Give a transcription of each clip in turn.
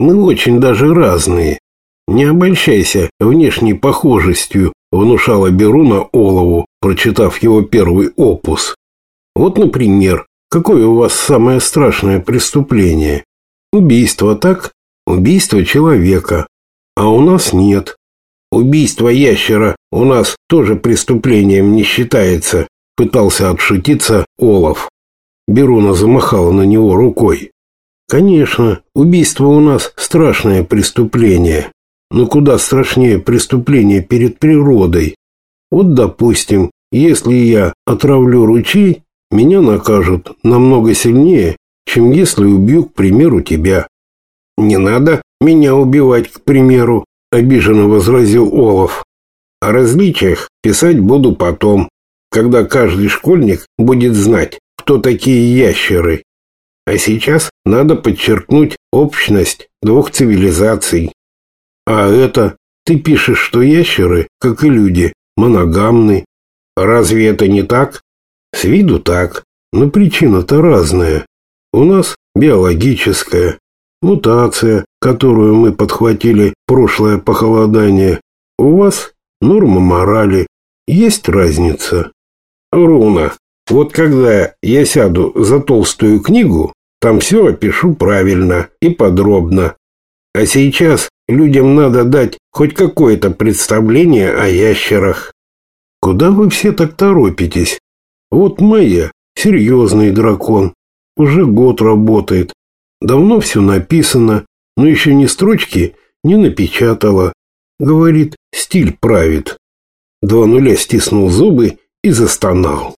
Мы очень даже разные. Не обольщайся внешней похожестью, внушала Беруна Олову, прочитав его первый опус. Вот, например, какое у вас самое страшное преступление? Убийство, так? Убийство человека. А у нас нет. Убийство ящера у нас тоже преступлением не считается, пытался отшутиться Олов. Беруна замахала на него рукой. Конечно, убийство у нас страшное преступление, но куда страшнее преступление перед природой. Вот, допустим, если я отравлю ручей, меня накажут намного сильнее, чем если убью, к примеру, тебя. Не надо меня убивать, к примеру, обиженно возразил Олов. О различиях писать буду потом, когда каждый школьник будет знать, кто такие ящеры. А сейчас надо подчеркнуть общность двух цивилизаций. А это ты пишешь, что ящеры, как и люди, моногамны. Разве это не так? С виду так, но причина-то разная. У нас биологическая, мутация, которую мы подхватили прошлое похолодание. У вас норма морали. Есть разница? Руна, вот когда я сяду за толстую книгу, там все опишу правильно и подробно. А сейчас людям надо дать хоть какое-то представление о ящерах. Куда вы все так торопитесь? Вот моя, серьезный дракон, уже год работает. Давно все написано, но еще ни строчки не напечатала. Говорит, стиль правит. Два нуля стиснул зубы и застонал.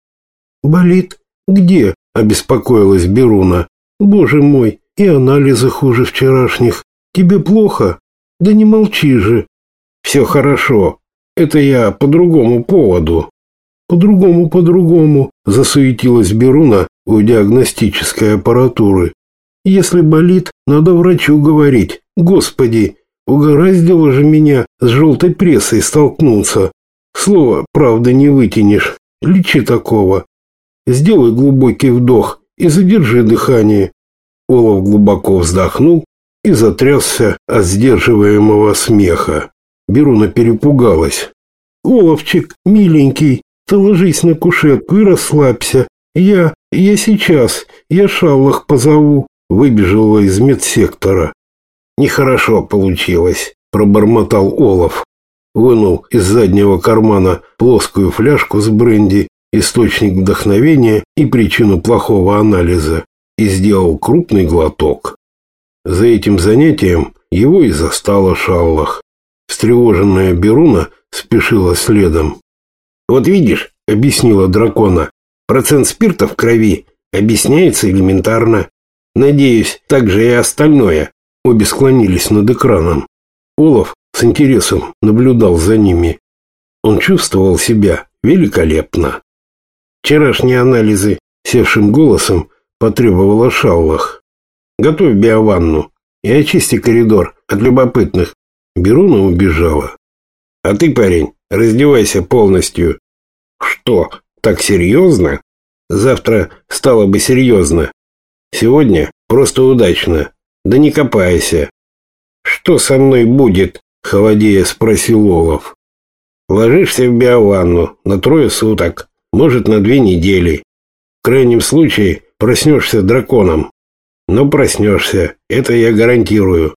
«Болит? Где?» – обеспокоилась Беруна. Боже мой, и анализы хуже вчерашних. Тебе плохо? Да не молчи же. Все хорошо. Это я по другому поводу. По-другому, по-другому, засуетилась Беруна у диагностической аппаратуры. Если болит, надо врачу говорить. Господи, угораздило же меня с желтой прессой столкнуться. Слово, правда, не вытянешь. Лечи такого. Сделай глубокий вдох и задержи дыхание. Олов глубоко вздохнул и затрясся от сдерживаемого смеха. Беруна перепугалась. «Оловчик, миленький, ты ложись на кушетку и расслабься. Я, я сейчас, я шаллах позову», выбежала из медсектора. «Нехорошо получилось», пробормотал Олов. Вынул из заднего кармана плоскую фляжку с бренди источник вдохновения и причину плохого анализа, и сделал крупный глоток. За этим занятием его и застала Шаллах. Встревоженная Беруна спешила следом. «Вот видишь», — объяснила дракона, — «процент спирта в крови объясняется элементарно. Надеюсь, так же и остальное». Обе склонились над экраном. Олаф с интересом наблюдал за ними. Он чувствовал себя великолепно. Вчерашние анализы севшим голосом потребовала Шаллах. Готовь биованну и очисти коридор от любопытных. Беруна убежала. А ты, парень, раздевайся полностью. Что, так серьезно? Завтра стало бы серьезно. Сегодня просто удачно. Да не копайся. Что со мной будет? Холодея спросил Олов. Ложишься в биованну на трое суток может на две недели. В крайнем случае проснешься драконом. Но проснешься, это я гарантирую.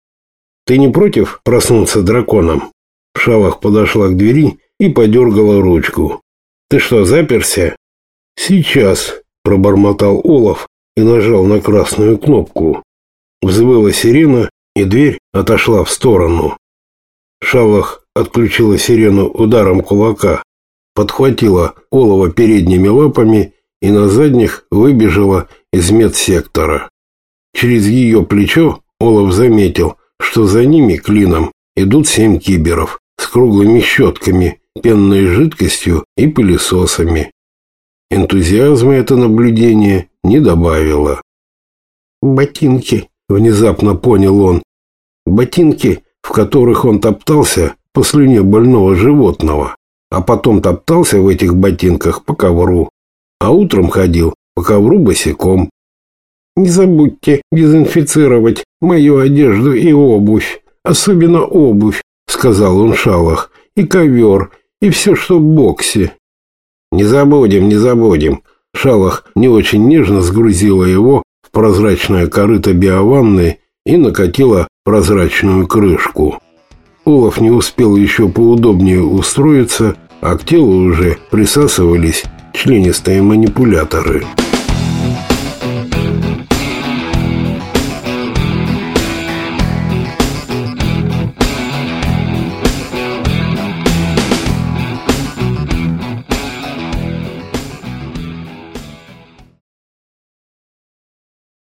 Ты не против проснуться драконом? Шалах подошла к двери и подергала ручку. Ты что, заперся? Сейчас, пробормотал Олаф и нажал на красную кнопку. Взвыла сирена, и дверь отошла в сторону. Шалах отключила сирену ударом кулака подхватила олово передними лапами и на задних выбежала из медсектора. Через ее плечо Олов заметил, что за ними клином идут семь киберов с круглыми щетками, пенной жидкостью и пылесосами. Энтузиазма это наблюдение не добавило. «Ботинки», — внезапно понял он. «Ботинки, в которых он топтался по слюне больного животного» а потом топтался в этих ботинках по ковру, а утром ходил по ковру босиком. Не забудьте дезинфицировать мою одежду и обувь, особенно обувь, сказал он Шалах, и ковер, и все, что в боксе. Не забудем, не забудем. Шалах не очень нежно сгрузила его в прозрачное корыто биованны и накатила прозрачную крышку. Олаф не успел еще поудобнее устроиться, а уже присасывались членистые манипуляторы.